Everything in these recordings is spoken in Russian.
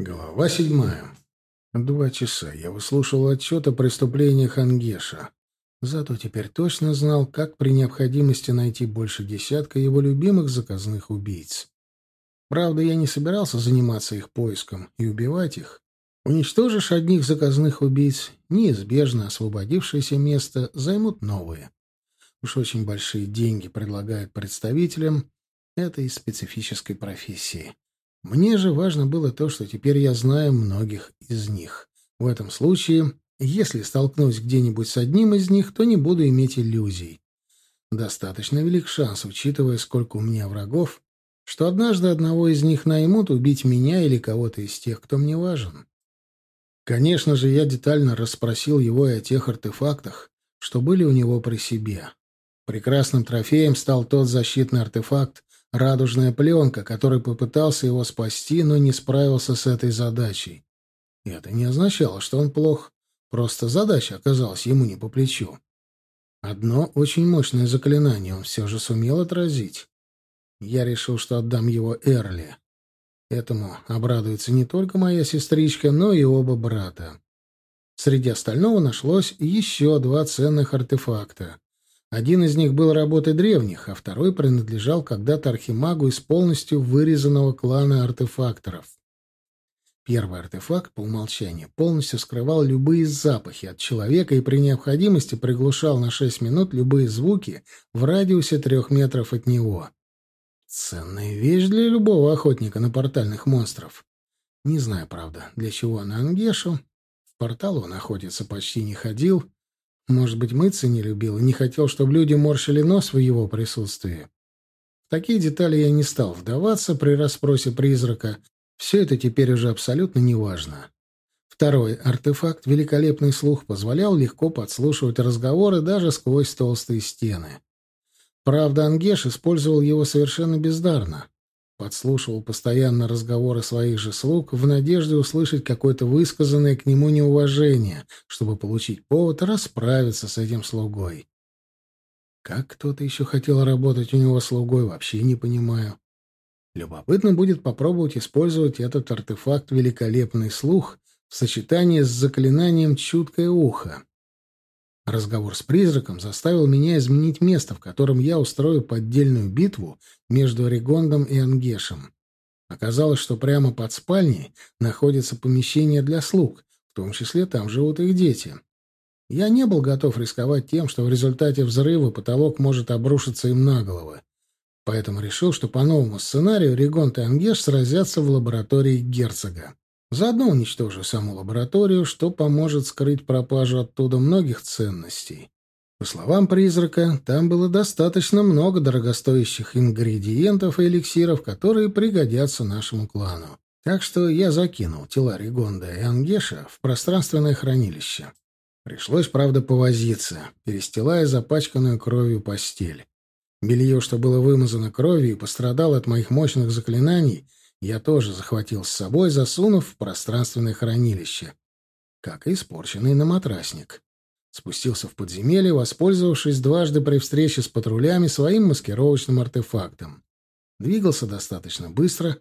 Глава седьмая. Два часа я выслушивал отчет о преступлениях Ангеша. Зато теперь точно знал, как при необходимости найти больше десятка его любимых заказных убийц. Правда, я не собирался заниматься их поиском и убивать их. Уничтожишь одних заказных убийц, неизбежно освободившееся место займут новые. Уж очень большие деньги предлагают представителям этой специфической профессии. Мне же важно было то, что теперь я знаю многих из них. В этом случае, если столкнусь где-нибудь с одним из них, то не буду иметь иллюзий. Достаточно велик шанс, учитывая, сколько у меня врагов, что однажды одного из них наймут убить меня или кого-то из тех, кто мне важен. Конечно же, я детально расспросил его и о тех артефактах, что были у него при себе. Прекрасным трофеем стал тот защитный артефакт, радужная пленка, который попытался его спасти, но не справился с этой задачей. И это не означало, что он плох, просто задача оказалась ему не по плечу. Одно очень мощное заклинание он все же сумел отразить. Я решил, что отдам его Эрли. Этому обрадуется не только моя сестричка, но и оба брата. Среди остального нашлось еще два ценных артефакта. Один из них был работой древних, а второй принадлежал когда-то архимагу из полностью вырезанного клана артефакторов. Первый артефакт по умолчанию полностью скрывал любые запахи от человека и при необходимости приглушал на 6 минут любые звуки в радиусе трех метров от него. Ценная вещь для любого охотника на портальных монстров. Не знаю, правда, для чего на Ангешу. В портал он охотиться почти не ходил, может быть, мыться не любил и не хотел, чтобы люди морщили нос в его присутствии. В такие детали я не стал вдаваться при расспросе призрака. Все это теперь уже абсолютно неважно. Второй артефакт, великолепный слух, позволял легко подслушивать разговоры даже сквозь толстые стены. Правда, Ангеш использовал его совершенно бездарно. Подслушивал постоянно разговоры своих же слуг в надежде услышать какое-то высказанное к нему неуважение, чтобы получить повод расправиться с этим слугой. Как кто-то еще хотел работать у него слугой, вообще не понимаю. Любопытно будет попробовать использовать этот артефакт «Великолепный слух» в сочетании с заклинанием «Чуткое ухо». Разговор с призраком заставил меня изменить место, в котором я устрою поддельную битву между Регондом и Ангешем. Оказалось, что прямо под спальней находится помещение для слуг, в том числе там живут их дети. Я не был готов рисковать тем, что в результате взрыва потолок может обрушиться им на головы. Поэтому решил, что по новому сценарию Регонт и Ангеш сразятся в лаборатории герцога. Заодно уничтожу саму лабораторию, что поможет скрыть пропажу оттуда многих ценностей. По словам призрака, там было достаточно много дорогостоящих ингредиентов и эликсиров, которые пригодятся нашему клану. Так что я закинул тела Ригонда и Ангеша в пространственное хранилище. Пришлось, правда, повозиться, перестилая запачканную кровью постель. Белье, что было вымазано кровью и пострадало от моих мощных заклинаний, я тоже захватил с собой, засунув в пространственное хранилище, как и испорченный на матрасник. Спустился в подземелье, воспользовавшись дважды при встрече с патрулями своим маскировочным артефактом. Двигался достаточно быстро.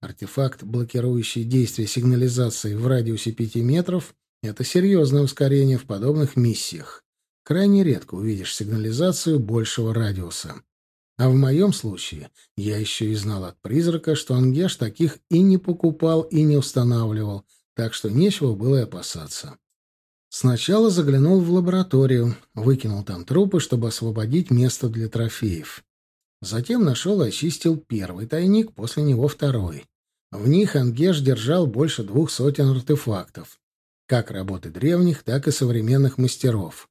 Артефакт, блокирующий действие сигнализации в радиусе пяти метров, это серьезное ускорение в подобных миссиях. Крайне редко увидишь сигнализацию большего радиуса. А в моем случае я еще и знал от призрака, что Ангеш таких и не покупал, и не устанавливал, так что нечего было и опасаться. Сначала заглянул в лабораторию, выкинул там трупы, чтобы освободить место для трофеев. Затем нашел и очистил первый тайник, после него второй. В них Ангеш держал больше двух сотен артефактов. Как работы древних, так и современных мастеров.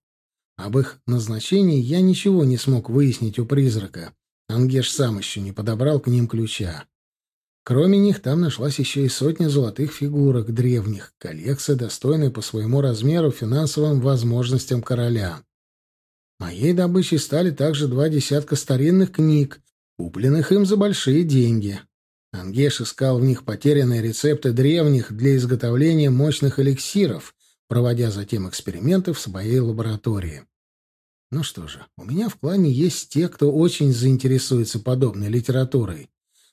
Об их назначении я ничего не смог выяснить у призрака, Ангеш сам еще не подобрал к ним ключа. Кроме них, там нашлась еще и сотня золотых фигурок древних, коллекция, достойная по своему размеру финансовым возможностям короля. Моей добычей стали также два десятка старинных книг, купленных им за большие деньги. Ангеш искал в них потерянные рецепты древних для изготовления мощных эликсиров, проводя затем эксперименты в своей лаборатории. Ну что же, у меня в клане есть те, кто очень заинтересуется подобной литературой.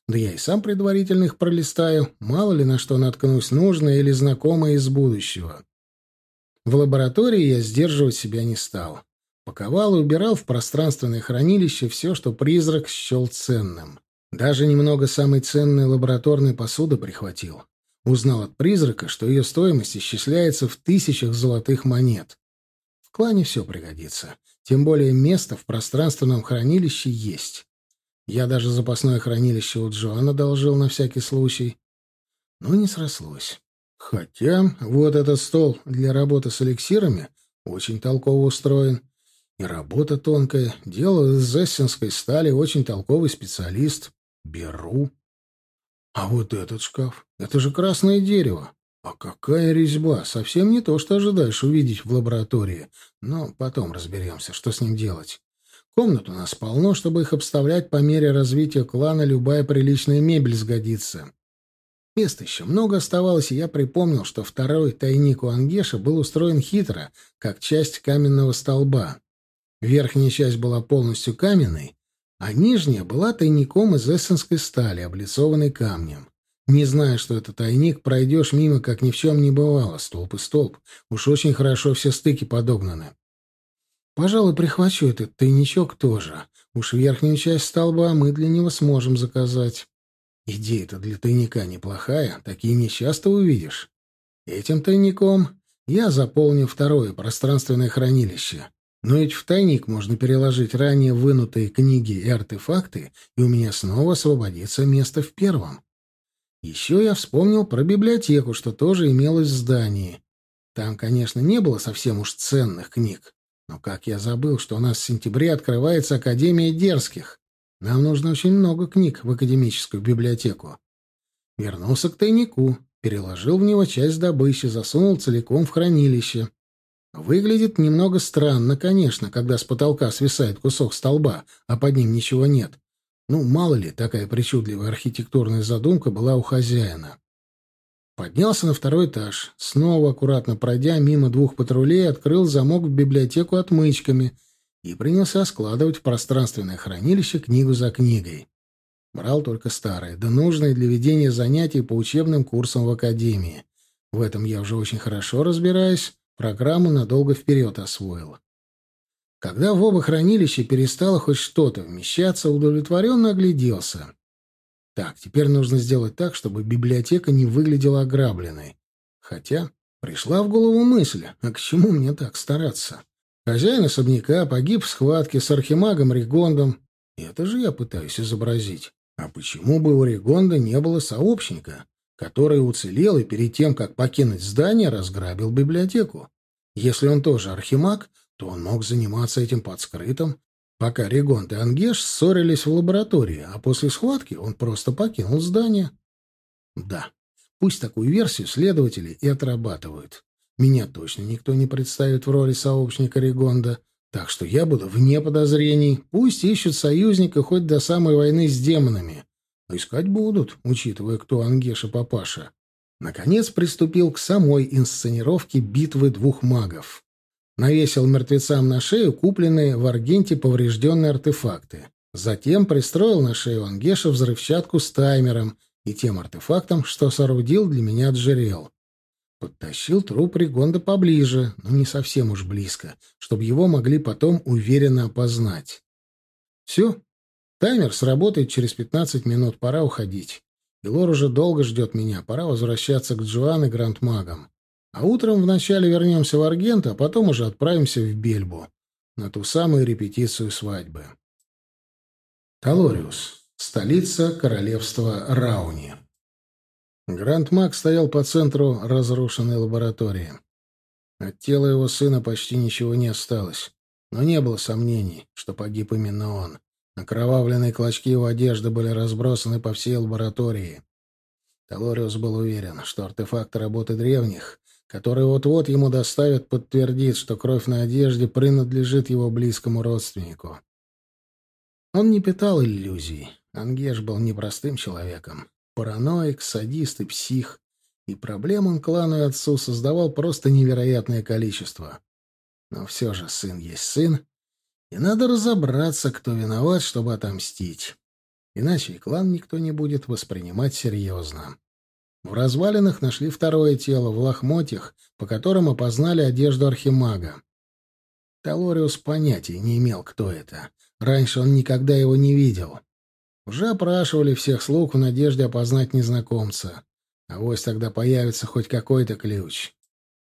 Да я и сам предварительно их пролистаю, мало ли на что наткнусь, нужное или знакомое из будущего. В лаборатории я сдерживать себя не стал. Паковал и убирал в пространственное хранилище все, что призрак счел ценным. Даже немного самой ценной лабораторной посуды прихватил. Узнал от призрака, что ее стоимость исчисляется в тысячах золотых монет. В клане все пригодится. Тем более место в пространственном хранилище есть. Я даже запасное хранилище у Джоана одолжил на всякий случай. Но не срослось. Хотя вот этот стол для работы с эликсирами очень толково устроен. И работа тонкая. Делал из эссенской стали очень толковый специалист. Беру. А вот этот шкаф — это же красное дерево. А какая резьба! Совсем не то, что ожидаешь увидеть в лаборатории. Но потом разберемся, что с ним делать. Комнат у нас полно, чтобы их обставлять по мере развития клана, любая приличная мебель сгодится. Места еще много оставалось, и я припомнил, что второй тайник у Ангеша был устроен хитро, как часть каменного столба. Верхняя часть была полностью каменной, а нижняя была тайником из эссенской стали, облицованной камнем. Не зная, что это тайник, пройдешь мимо, как ни в чем не бывало, столб и столб. Уж очень хорошо все стыки подогнаны. Пожалуй, прихвачу этот тайничок тоже. Уж верхнюю часть столба мы для него сможем заказать. Идея-то для тайника неплохая, такие нечасто увидишь. Этим тайником я заполню второе пространственное хранилище. Но ведь в тайник можно переложить ранее вынутые книги и артефакты, и у меня снова освободится место в первом. Еще я вспомнил про библиотеку, что тоже имелось в здании. Там, конечно, не было совсем уж ценных книг, но как я забыл, что у нас в сентябре открывается Академия дерзких. Нам нужно очень много книг в академическую библиотеку. Вернулся к тайнику, переложил в него часть добычи, засунул целиком в хранилище. Выглядит немного странно, конечно, когда с потолка свисает кусок столба, а под ним ничего нет. Ну, мало ли, такая причудливая архитектурная задумка была у хозяина. Поднялся на второй этаж. Снова, аккуратно пройдя мимо двух патрулей, открыл замок в библиотеку отмычками и принялся складывать в пространственное хранилище книгу за книгой. Брал только старые, да нужные для ведения занятий по учебным курсам в академии. В этом я уже очень хорошо разбираюсь, программу надолго вперед освоил. Когда в оба хранилища перестало хоть что-то вмещаться, удовлетворенно огляделся. Так, теперь нужно сделать так, чтобы библиотека не выглядела ограбленной. Хотя пришла в голову мысль, а к чему мне так стараться? Хозяин особняка погиб в схватке с архимагом Ригондом. Это же я пытаюсь изобразить. А почему бы у Ригонда не было сообщника, который уцелел и перед тем, как покинуть здание, разграбил библиотеку? Если он тоже архимаг, то он мог заниматься этим под скрытым, пока Регонт и Ангеш ссорились в лаборатории, а после схватки он просто покинул здание. Да, пусть такую версию следователи и отрабатывают. Меня точно никто не представит в роли сообщника Регонда, так что я буду вне подозрений. Пусть ищут союзника хоть до самой войны с демонами. Но искать будут, учитывая, кто Ангеш и папаша. Наконец приступил к самой инсценировке битвы двух магов. Навесил мертвецам на шею купленные в Аргенте поврежденные артефакты. Затем пристроил на шею Ангеша взрывчатку с таймером и тем артефактом, что соорудил для меня Джерел. Подтащил труп Ригонда поближе, но не совсем уж близко, чтобы его могли потом уверенно опознать. Все. Таймер сработает через 15 минут, пора уходить. Лор уже долго ждет меня, пора возвращаться к Джоан и Грандмагам. А утром вначале вернемся в Аргент, а потом уже отправимся в Бельбу на ту самую репетицию свадьбы. Талориус. Столица королевства Рауни. Гранд Мак стоял по центру разрушенной лаборатории. От тела его сына почти ничего не осталось, но не было сомнений, что погиб именно он. Окровавленные клочки его одежды были разбросаны по всей лаборатории. Талориус был уверен, что артефакт работы древних который вот-вот ему доставят, подтвердит, что кровь на одежде принадлежит его близкому родственнику. Он не питал иллюзий. Ангеш был непростым человеком. Параноик, садист и псих. И проблем он клану и отцу создавал просто невероятное количество. Но все же сын есть сын, и надо разобраться, кто виноват, чтобы отомстить. Иначе и клан никто не будет воспринимать серьезно. В развалинах нашли второе тело в лохмотьях, по которым опознали одежду архимага. Талориус понятия не имел, кто это. Раньше он никогда его не видел. Уже опрашивали всех слуг в надежде опознать незнакомца. А вось тогда появится хоть какой-то ключ.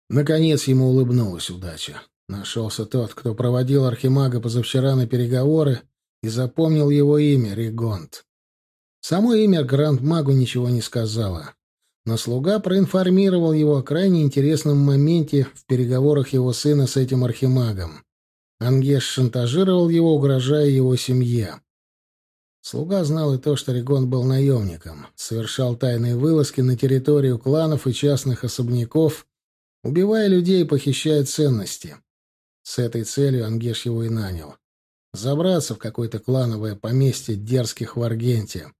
Наконец ему улыбнулась удача. Нашелся тот, кто проводил архимага позавчера на переговоры и запомнил его имя — Ригонт. Само имя Гранд-магу ничего не сказала, но слуга проинформировал его о крайне интересном моменте в переговорах его сына с этим архимагом. Ангеш шантажировал его, угрожая его семье. Слуга знал и то, что Ригон был наемником, совершал тайные вылазки на территорию кланов и частных особняков, убивая людей и похищая ценности. С этой целью Ангеш его и нанял. Забраться в какое-то клановое поместье дерзких в Аргенте,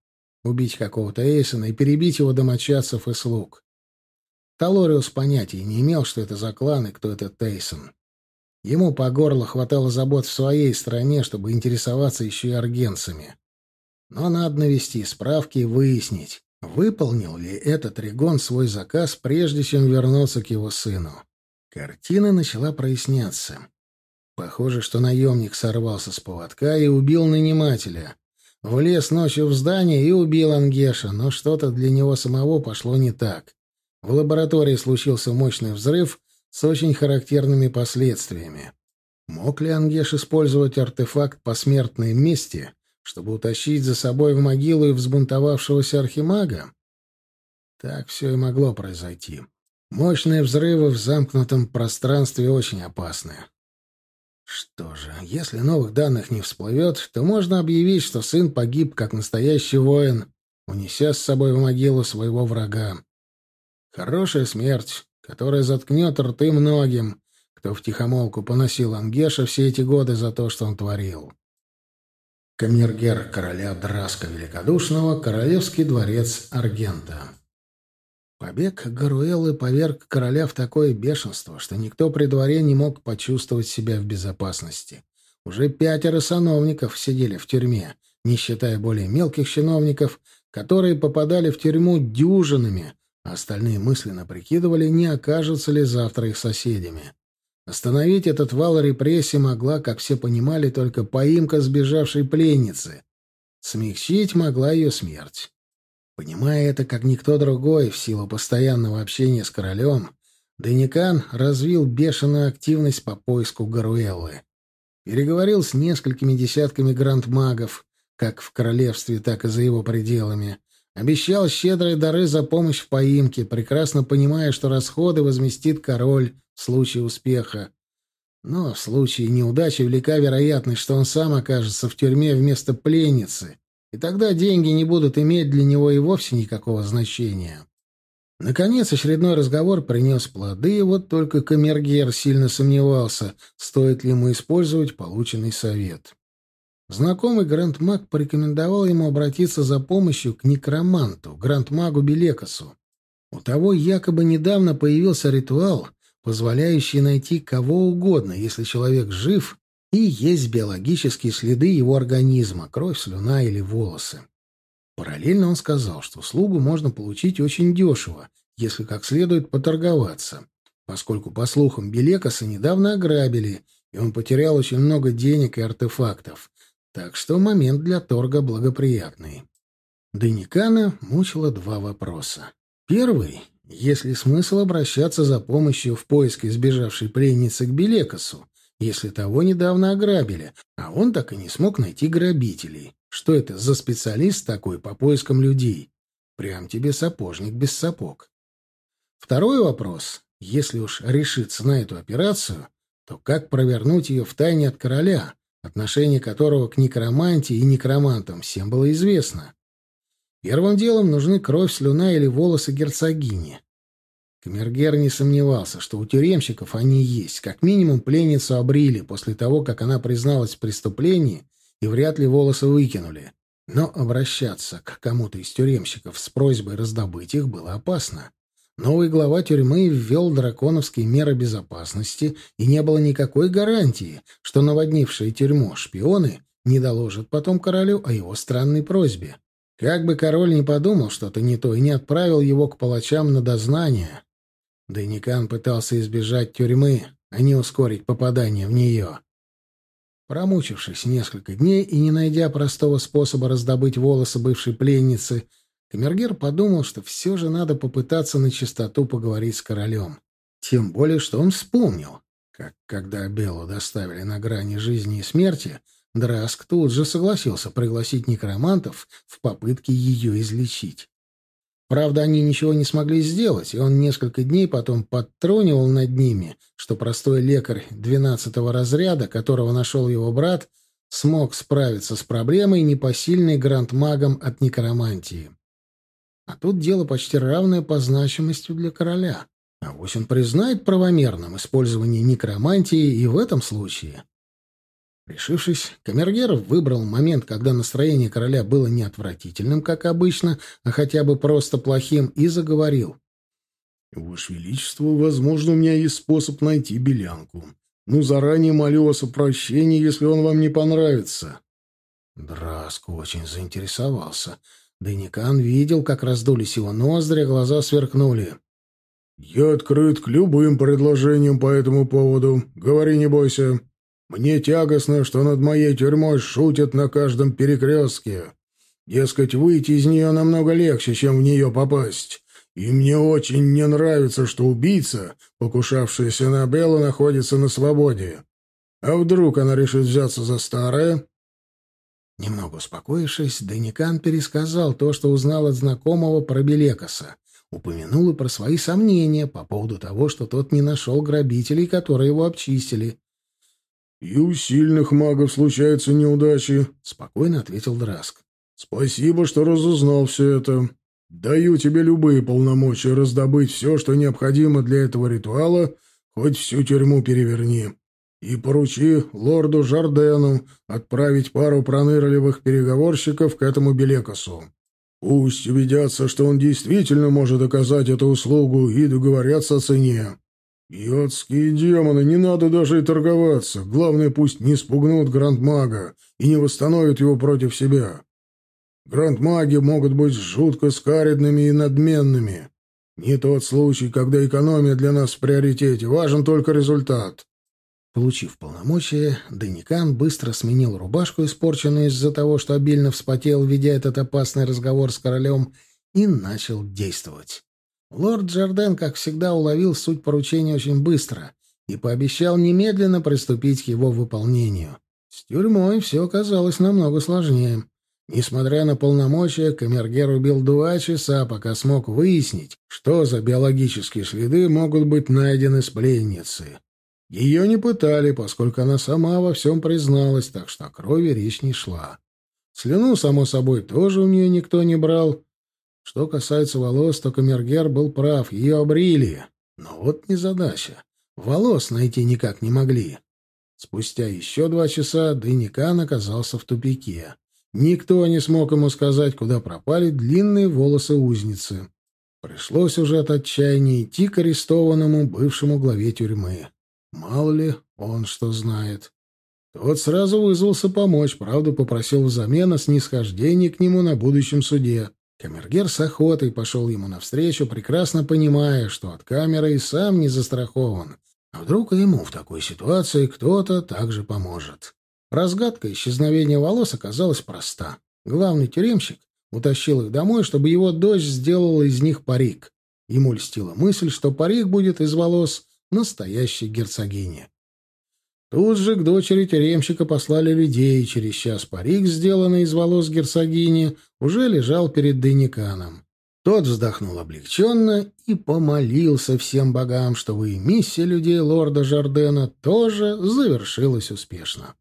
убить какого-то Эйсона и перебить его домочадцев и слуг. Талориус понятия не имел, что это за клан и кто это Тейсон. Ему по горло хватало забот в своей стране, чтобы интересоваться еще и аргенцами. Но надо навести справки и выяснить, выполнил ли этот Регон свой заказ, прежде чем вернуться к его сыну. Картина начала проясняться. Похоже, что наемник сорвался с поводка и убил нанимателя. Влез ночью в здание и убил Ангеша, но что-то для него самого пошло не так. В лаборатории случился мощный взрыв с очень характерными последствиями. Мог ли Ангеш использовать артефакт посмертной мести, чтобы утащить за собой в могилу и взбунтовавшегося архимага? Так все и могло произойти. Мощные взрывы в замкнутом пространстве очень опасны. Что же, если новых данных не всплывет, то можно объявить, что сын погиб как настоящий воин, унеся с собой в могилу своего врага. Хорошая смерть, которая заткнет рты многим, кто втихомолку поносил Ангеша все эти годы за то, что он творил. Камергер короля Драска Великодушного, королевский дворец Аргента. Побег Гаруэллы поверг короля в такое бешенство, что никто при дворе не мог почувствовать себя в безопасности. Уже пятеро сановников сидели в тюрьме, не считая более мелких чиновников, которые попадали в тюрьму дюжинами, а остальные мысленно прикидывали, не окажутся ли завтра их соседями. Остановить этот вал репрессий могла, как все понимали, только поимка сбежавшей пленницы. Смягчить могла ее смерть. Понимая это, как никто другой, в силу постоянного общения с королем, Деникан развил бешеную активность по поиску Гаруэллы. Переговорил с несколькими десятками грандмагов, как в королевстве, так и за его пределами. Обещал щедрые дары за помощь в поимке, прекрасно понимая, что расходы возместит король, в случае успеха. Но в случае неудачи велика вероятность, что он сам окажется в тюрьме вместо пленницы, и тогда деньги не будут иметь для него и вовсе никакого значения. Наконец очередной разговор принес плоды, вот только Камергер сильно сомневался, стоит ли ему использовать полученный совет. Знакомый Гранд-маг порекомендовал ему обратиться за помощью к некроманту, Гранд-магу Белекасу. У того якобы недавно появился ритуал, позволяющий найти кого угодно, если человек жив, и есть биологические следы его организма, кровь, слюна или волосы. Параллельно он сказал, что услугу можно получить очень дешево, если как следует поторговаться, поскольку, по слухам, Белекаса недавно ограбили, и он потерял очень много денег и артефактов, так что момент для торга благоприятный. Деникана мучило два вопроса. Первый есть ли смысл обращаться за помощью в поиске сбежавшей пленницы к Белекасу, если того недавно ограбили, а он так и не смог найти грабителей? Что это за специалист такой по поискам людей? Прям тебе сапожник без сапог. Второй вопрос. Если уж решиться на эту операцию, то как провернуть ее в тайне от короля, отношение которого к некромантии и некромантам всем было известно? Первым делом нужны кровь, слюна или волосы герцогини. Камергер не сомневался, что у тюремщиков они есть. Как минимум пленницу обрили после того, как она призналась в преступлении, и вряд ли волосы выкинули. Но обращаться к кому-то из тюремщиков с просьбой раздобыть их было опасно. Новый глава тюрьмы ввел драконовские меры безопасности, и не было никакой гарантии, что наводнившие тюрьму шпионы не доложат потом королю о его странной просьбе. Как бы король не подумал что-то не то и не отправил его к палачам на дознание. Дейникан пытался избежать тюрьмы, а не ускорить попадание в нее. Промучившись несколько дней и не найдя простого способа раздобыть волосы бывшей пленницы, Камергер подумал, что все же надо попытаться на чистоту поговорить с королем. Тем более, что он вспомнил, как когда Беллу доставили на грани жизни и смерти, Драск тут же согласился пригласить некромантов в попытке ее излечить. Правда, они ничего не смогли сделать, и он несколько дней потом подтрунивал над ними, что простой лекарь двенадцатого разряда, которого нашел его брат, смог справиться с проблемой, непосильной грандмагом от некромантии. А тут дело почти равное по значимости для короля. А вось он признает правомерным использование некромантии и в этом случае. Решившись, Камергер выбрал момент, когда настроение короля было не отвратительным, как обычно, а хотя бы просто плохим, и заговорил. «Ваше Величество, возможно, у меня есть способ найти белянку. Ну, заранее молю вас о прощении, если он вам не понравится». Драско очень заинтересовался. Деникан видел, как раздулись его ноздри, глаза сверкнули. «Я открыт к любым предложениям по этому поводу. Говори, не бойся. Мне тягостно, что над моей тюрьмой шутят на каждом перекрестке. Дескать, выйти из нее намного легче, чем в нее попасть. И мне очень не нравится, что убийца, покушавшийся на Беллу, находится на свободе. А вдруг она решит взяться за старое?» Немного успокоившись, Деникан пересказал то, что узнал от знакомого про Белекоса. Упомянул и про свои сомнения по поводу того, что тот не нашел грабителей, которые его обчистили. «И у сильных магов случаются неудачи», — спокойно ответил Драск. «Спасибо, что разузнал все это. Даю тебе любые полномочия раздобыть все, что необходимо для этого ритуала, хоть всю тюрьму переверни. И поручи лорду Жардену отправить пару пронырливых переговорщиков к этому Белекосу. Пусть убедятся, что он действительно может оказать эту услугу, и договорятся о цене. Йодские демоны, не надо даже и торговаться. Главное, пусть не спугнут Грандмага и не восстановят его против себя. Грандмаги могут быть жутко скаридными и надменными. Не тот случай, когда экономия для нас в приоритете, важен только результат. Получив полномочия, Деникан быстро сменил рубашку, испорченную из-за того, что обильно вспотел, ведя этот опасный разговор с королем, и начал действовать. Лорд Джарден, как всегда, уловил суть поручения очень быстро и пообещал немедленно приступить к его выполнению. С тюрьмой все оказалось намного сложнее. Несмотря на полномочия, Камергер убил два часа, пока смог выяснить, что за биологические следы могут быть найдены с пленницы. Ее не пытали, поскольку она сама во всем призналась, так что о крови речь не шла. Слюну, само собой, тоже у нее никто не брал. Что касается волос, то Камергер был прав, ее обрили. Но вот незадача. Волос найти никак не могли. Спустя еще два часа Дейникан оказался в тупике. Никто не смог ему сказать, куда пропали длинные волосы узницы. Пришлось уже от отчаяния идти к арестованному бывшему главе тюрьмы. Мало ли, он что знает. Тот сразу вызвался помочь, правда, попросил взамен о снисхождении к нему на будущем суде. Камергер с охотой пошел ему навстречу, прекрасно понимая, что от камеры и сам не застрахован. А вдруг ему в такой ситуации кто-то также поможет. Разгадка исчезновения волос оказалась проста. Главный тюремщик утащил их домой, чтобы его дочь сделала из них парик. Ему льстила мысль, что парик будет из волос настоящей герцогини. Тут же к дочери тюремщика послали людей, и через час парик, сделанный из волос герцогини, уже лежал перед Дейниканом. Тот вздохнул облегченно и помолился всем богам, чтобы и миссия людей лорда Жардена тоже завершилась успешно.